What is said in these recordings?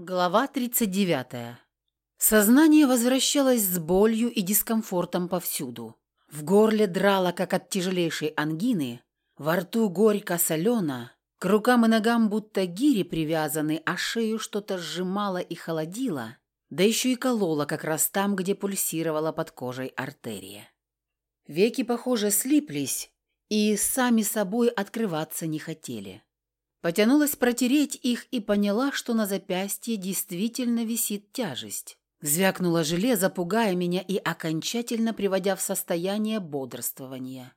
Глава 39. Сознание возвращалось с болью и дискомфортом повсюду. В горле драло, как от тяжелейшей ангины, во рту горько-солено, к рукам и ногам будто гири привязаны, а шею что-то сжимало и холодило, да еще и кололо как раз там, где пульсировала под кожей артерия. Веки, похоже, слиплись и сами собой открываться не хотели. Потянулась протереть их и поняла, что на запястье действительно висит тяжесть. Звякнуло железо, пугая меня и окончательно приводя в состояние бодрствования.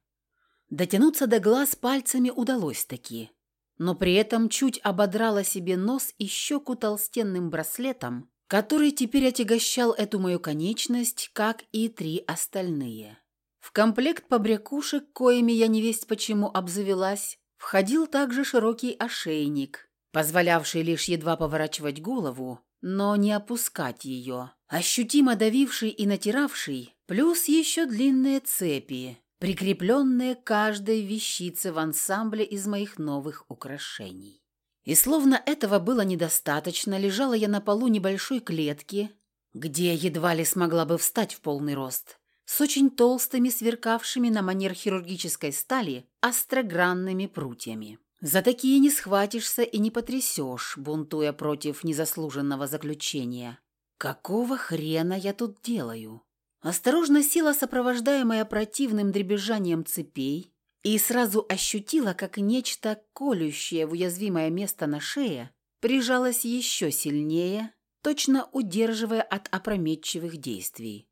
Дотянуться до глаз пальцами удалось таки, но при этом чуть ободрала себе нос и щеку толстенным браслетом, который теперь отягощал эту мою конечность, как и три остальные. В комплект побрякушек, коими я невесть почему обзавелась, Входил также широкий ошейник, позволявший лишь едва поворачивать голову, но не опускать ее, ощутимо давивший и натиравший, плюс еще длинные цепи, прикрепленные к каждой вещице в ансамбле из моих новых украшений. И словно этого было недостаточно, лежала я на полу небольшой клетки, где едва ли смогла бы встать в полный рост, с очень толстыми, сверкавшими на манер хирургической стали, острогранными прутьями. За такие не схватишься и не потрясешь, бунтуя против незаслуженного заключения. Какого хрена я тут делаю? Осторожно села, сопровождаемая противным дребезжанием цепей, и сразу ощутила, как нечто, колющее в уязвимое место на шее, прижалось еще сильнее, точно удерживая от опрометчивых действий.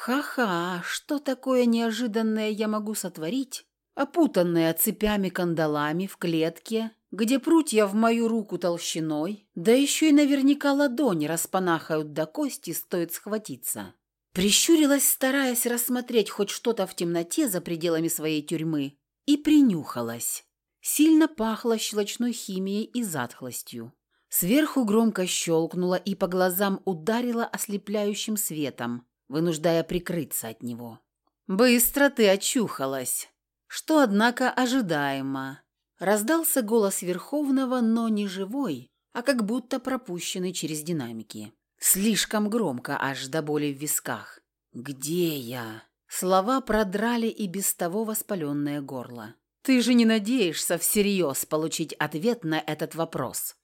Ха-ха, что такое неожиданное я могу сотворить, опутанная цепями-кандалами в клетке, где прутья в мою руку толщиной, да еще и наверняка ладони распанахают до кости, стоит схватиться. Прищурилась, стараясь рассмотреть хоть что-то в темноте за пределами своей тюрьмы, и принюхалась. Сильно пахло щелочной химией и затхлостью. Сверху громко щелкнуло и по глазам ударило ослепляющим светом, вынуждая прикрыться от него. «Быстро ты очухалась!» Что, однако, ожидаемо. Раздался голос Верховного, но не живой, а как будто пропущенный через динамики. Слишком громко, аж до боли в висках. «Где я?» Слова продрали и без того воспаленное горло. «Ты же не надеешься всерьез получить ответ на этот вопрос?»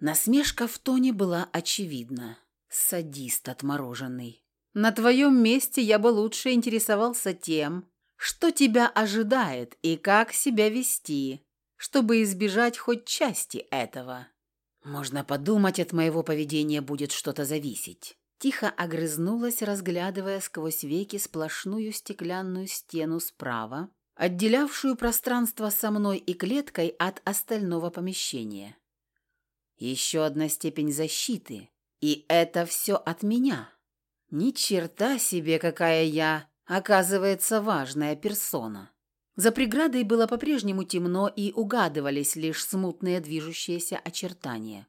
Насмешка в тоне была очевидна. Садист отмороженный. На твоем месте я бы лучше интересовался тем, что тебя ожидает и как себя вести, чтобы избежать хоть части этого. Можно подумать, от моего поведения будет что-то зависеть. Тихо огрызнулась, разглядывая сквозь веки сплошную стеклянную стену справа, отделявшую пространство со мной и клеткой от остального помещения. Еще одна степень защиты, и это все от меня. Ни черта себе, какая я, оказывается, важная персона. За преградой было по-прежнему темно и угадывались лишь смутные движущиеся очертания.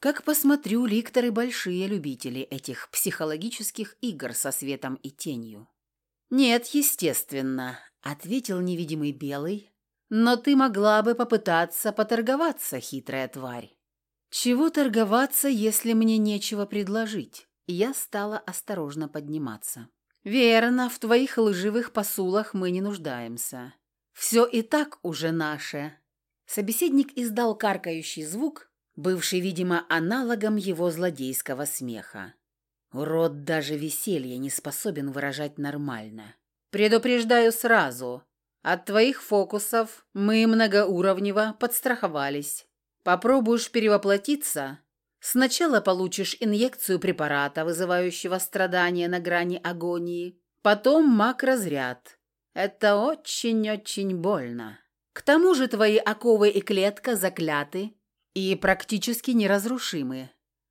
Как посмотрю, ликторы большие любители этих психологических игр со светом и тенью. «Нет, естественно», — ответил невидимый белый, «но ты могла бы попытаться поторговаться, хитрая тварь». «Чего торговаться, если мне нечего предложить?» Я стала осторожно подниматься. «Верно, в твоих лживых посулах мы не нуждаемся. Все и так уже наше». Собеседник издал каркающий звук, бывший, видимо, аналогом его злодейского смеха. Урод даже веселье не способен выражать нормально. «Предупреждаю сразу. От твоих фокусов мы многоуровнево подстраховались. Попробуешь перевоплотиться, Сначала получишь инъекцию препарата, вызывающего страдания на грани агонии, потом маг-разряд. Это очень-очень больно. К тому же твои оковы и клетка закляты и практически неразрушимы.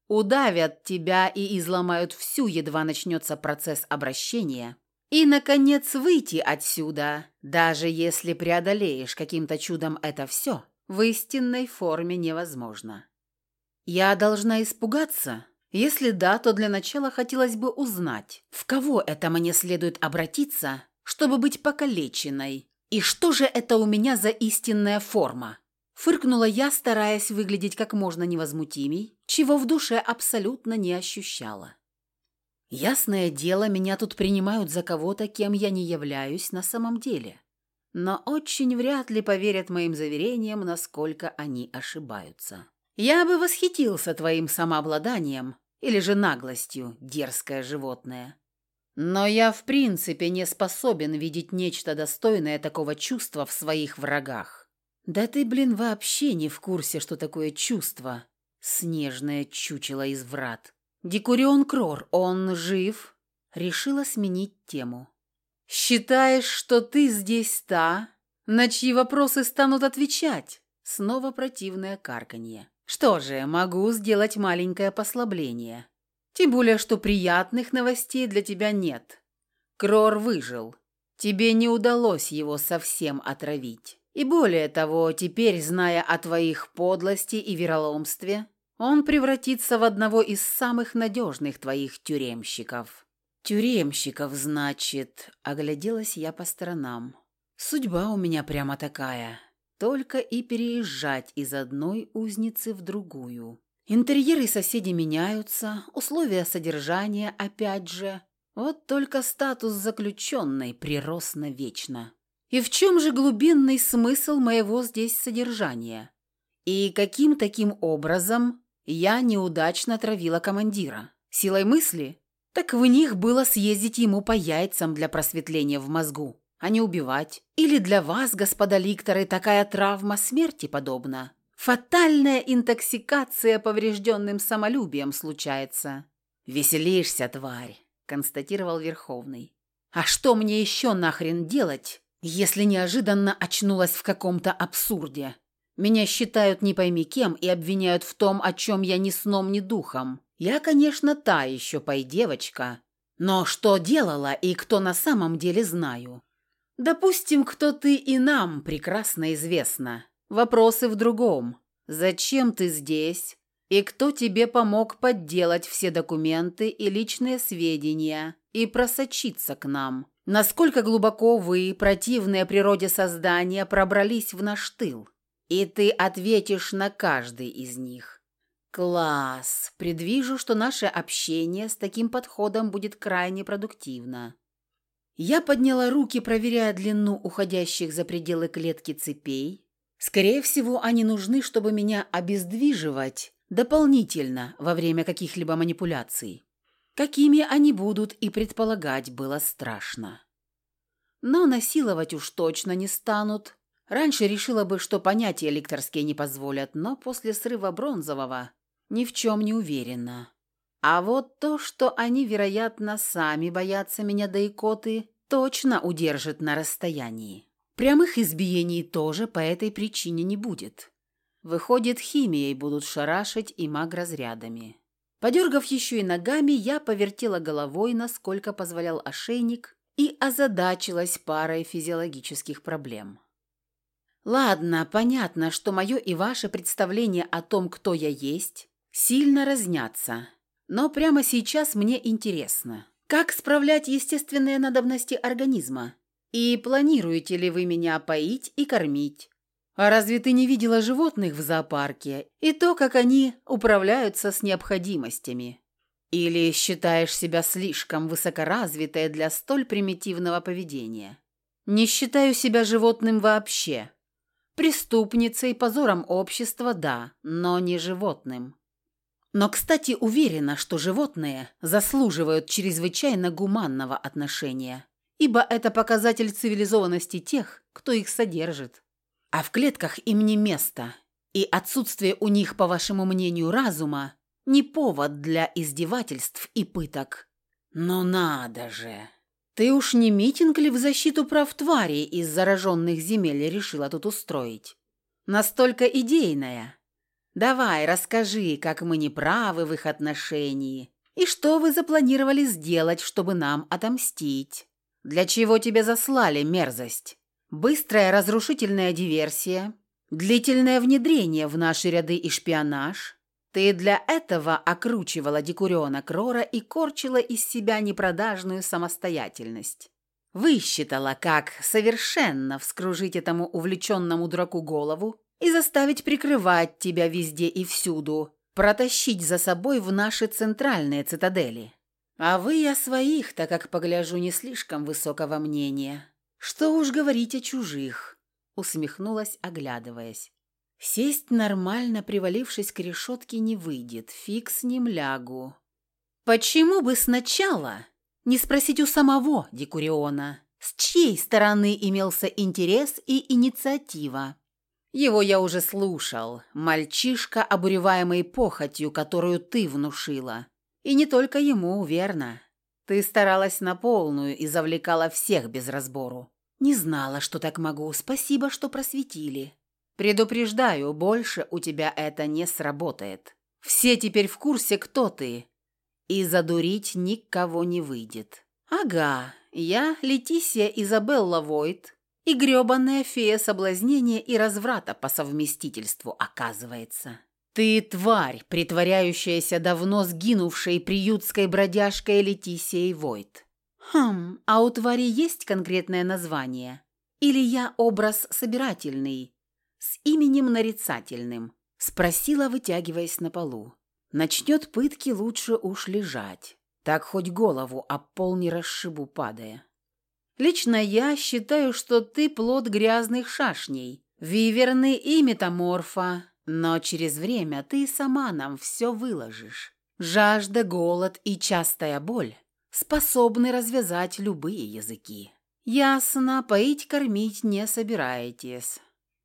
Удавят тебя и изломают всю, едва начнется процесс обращения. И, наконец, выйти отсюда, даже если преодолеешь каким-то чудом это все, в истинной форме невозможно. Я должна испугаться? Если да, то для начала хотелось бы узнать, в кого это мне следует обратиться, чтобы быть покалеченной, и что же это у меня за истинная форма? Фыркнула я, стараясь выглядеть как можно невозмутимей, чего в душе абсолютно не ощущала. Ясное дело, меня тут принимают за кого-то, кем я не являюсь на самом деле. Но очень вряд ли поверят моим заверениям, насколько они ошибаются. Я бы восхитился твоим самообладанием или же наглостью, дерзкое животное. Но я в принципе не способен видеть нечто достойное такого чувства в своих врагах. Да ты, блин, вообще не в курсе, что такое чувство, снежное чучело из врат. Декурион Крор, он жив? Решила сменить тему. Считаешь, что ты здесь та, на чьи вопросы станут отвечать? Снова противное карканье. Что же, могу сделать маленькое послабление. Тем более, что приятных новостей для тебя нет. Крор выжил. Тебе не удалось его совсем отравить. И более того, теперь, зная о твоих подлости и вероломстве, он превратится в одного из самых надежных твоих тюремщиков». «Тюремщиков, значит», — огляделась я по сторонам. «Судьба у меня прямо такая. Только и переезжать из одной узницы в другую. Интерьеры соседей меняются, условия содержания опять же. Вот только статус заключенной прирос навечно. И в чем же глубинный смысл моего здесь содержания? И каким таким образом я неудачно травила командира. Силой мысли? Так в них было съездить ему по яйцам для просветления в мозгу, а не убивать. Или для вас, господа ликторы, такая травма смерти подобна? Фатальная интоксикация поврежденным самолюбием случается. «Веселишься, тварь», — констатировал Верховный. «А что мне еще нахрен делать, если неожиданно очнулась в каком-то абсурде?» Меня считают не пойми кем и обвиняют в том, о чем я ни сном, ни духом. Я, конечно, та еще пой-девочка. Но что делала и кто на самом деле знаю. Допустим, кто ты и нам прекрасно известно. Вопросы в другом. Зачем ты здесь? И кто тебе помог подделать все документы и личные сведения и просочиться к нам? Насколько глубоко вы, противные природе создания, пробрались в наш тыл? И ты ответишь на каждый из них. Класс! Предвижу, что наше общение с таким подходом будет крайне продуктивно. Я подняла руки, проверяя длину уходящих за пределы клетки цепей. Скорее всего, они нужны, чтобы меня обездвиживать дополнительно во время каких-либо манипуляций. Какими они будут и предполагать было страшно. Но насиловать уж точно не станут, Раньше решила бы, что понятия лекторские не позволят, но после срыва Бронзового ни в чем не уверена. А вот то, что они, вероятно, сами боятся меня да икоты, точно удержит на расстоянии. Прямых избиений тоже по этой причине не будет. Выходит, химией будут шарашить и магразрядами. Подергав еще и ногами, я повертела головой, насколько позволял ошейник, и озадачилась парой физиологических проблем. Ладно, понятно, что мое и ваше представление о том, кто я есть, сильно разнятся. Но прямо сейчас мне интересно, как справлять естественные надобности организма? И планируете ли вы меня поить и кормить? А разве ты не видела животных в зоопарке и то, как они управляются с необходимостями? Или считаешь себя слишком высокоразвитой для столь примитивного поведения? Не считаю себя животным вообще. Преступницей, позором общества, да, но не животным. Но, кстати, уверена, что животные заслуживают чрезвычайно гуманного отношения, ибо это показатель цивилизованности тех, кто их содержит. А в клетках им не место, и отсутствие у них, по вашему мнению, разума не повод для издевательств и пыток. Но надо же! «Ты уж не митинг ли в защиту прав тварей из зараженных земель решила тут устроить? Настолько идейная. Давай, расскажи, как мы не правы в их отношении, и что вы запланировали сделать, чтобы нам отомстить. Для чего тебя заслали, мерзость? Быстрая разрушительная диверсия, длительное внедрение в наши ряды и шпионаж, ты для этого окручивала Декуриона Крора и корчила из себя непродажную самостоятельность. Высчитала, как совершенно вскружить этому увлеченному дураку голову и заставить прикрывать тебя везде и всюду, протащить за собой в наши центральные цитадели. А вы о своих, так как погляжу не слишком высокого мнения. Что уж говорить о чужих, усмехнулась, оглядываясь. Сесть нормально, привалившись к решетке, не выйдет, фиг с ним лягу. Почему бы сначала не спросить у самого Декуриона, с чьей стороны имелся интерес и инициатива? Его я уже слушал, мальчишка, обуреваемый похотью, которую ты внушила. И не только ему, верно. Ты старалась на полную и завлекала всех без разбору. Не знала, что так могу, спасибо, что просветили. Предупреждаю, больше у тебя это не сработает. Все теперь в курсе, кто ты. И задурить никого не выйдет. Ага, я Летисия Изабелла Войт, и грёбаная фея соблазнения и разврата по совместительству оказывается. Ты тварь, притворяющаяся давно сгинувшей приютской бродяжкой Летисией Войт. Хм, а у твари есть конкретное название? Или я образ собирательный, с именем нарицательным? Спросила, вытягиваясь на полу. Начнет пытки лучше уж лежать. Так хоть голову об пол не расшибу, падая. Лично я считаю, что ты плод грязных шашней, виверны и метаморфа, но через время ты сама нам все выложишь. Жажда, голод и частая боль способны развязать любые языки. Ясно, поить-кормить не собираетесь.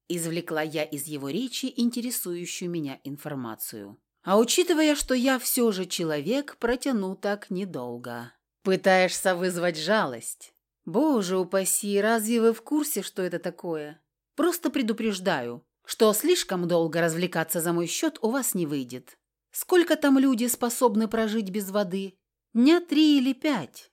Извлекла я из его речи интересующую меня информацию. А учитывая, что я все же человек, протяну так недолго. Пытаешься вызвать жалость. «Боже упаси, разве вы в курсе, что это такое? Просто предупреждаю, что слишком долго развлекаться за мой счет у вас не выйдет. Сколько там люди способны прожить без воды? Дня три или пять?»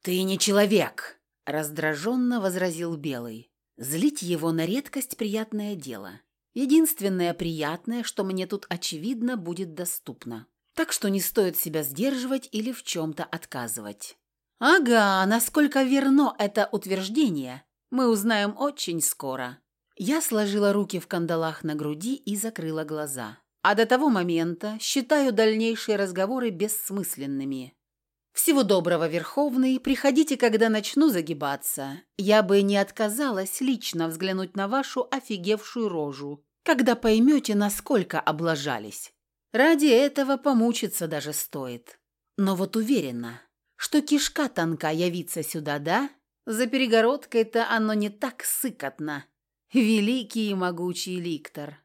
«Ты не человек!» – раздраженно возразил Белый. Злить его на редкость приятное дело. Единственное приятное, что мне тут очевидно будет доступно. Так что не стоит себя сдерживать или в чем-то отказывать. Ага, насколько верно это утверждение, мы узнаем очень скоро. Я сложила руки в кандалах на груди и закрыла глаза. А до того момента считаю дальнейшие разговоры бессмысленными. Всего доброго, Верховный, приходите, когда начну загибаться. Я бы не отказалась лично взглянуть на вашу офигевшую рожу, когда поймете, насколько облажались. Ради этого помучиться даже стоит. Но вот уверена, что кишка тонка явиться сюда, да? За перегородкой-то оно не так сыкотно. Великий и могучий ликтор.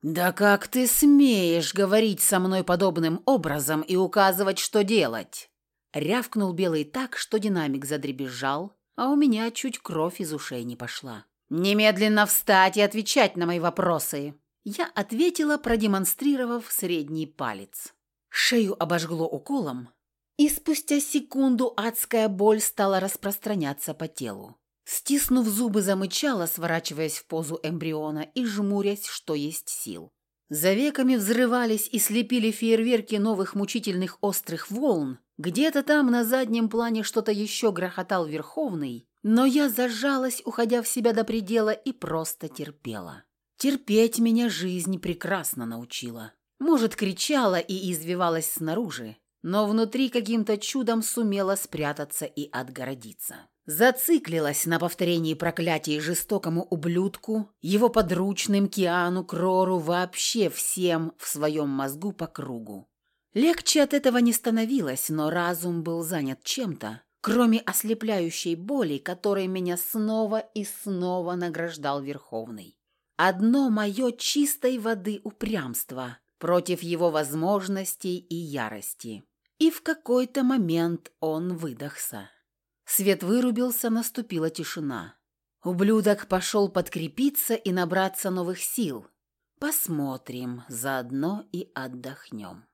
«Да как ты смеешь говорить со мной подобным образом и указывать, что делать?» Рявкнул Белый так, что динамик задребезжал, а у меня чуть кровь из ушей не пошла. «Немедленно встать и отвечать на мои вопросы!» Я ответила, продемонстрировав средний палец. Шею обожгло уколом, и спустя секунду адская боль стала распространяться по телу. Стиснув зубы, замычала, сворачиваясь в позу эмбриона и жмурясь, что есть сил. За веками взрывались и слепили фейерверки новых мучительных острых волн. Где-то там на заднем плане что-то еще грохотал Верховный, но я зажалась, уходя в себя до предела, и просто терпела. Терпеть меня жизнь прекрасно научила. Может, кричала и извивалась снаружи, но внутри каким-то чудом сумела спрятаться и отгородиться. Зациклилась на повторении проклятий жестокому ублюдку, его подручным Киану, Крору, вообще всем в своем мозгу по кругу. Легче от этого не становилось, но разум был занят чем-то, кроме ослепляющей боли, которой меня снова и снова награждал Верховный. Одно мое чистой воды упрямство против его возможностей и ярости. И в какой-то момент он выдохся. Свет вырубился, наступила тишина. Ублюдок пошел подкрепиться и набраться новых сил. Посмотрим, заодно и отдохнем.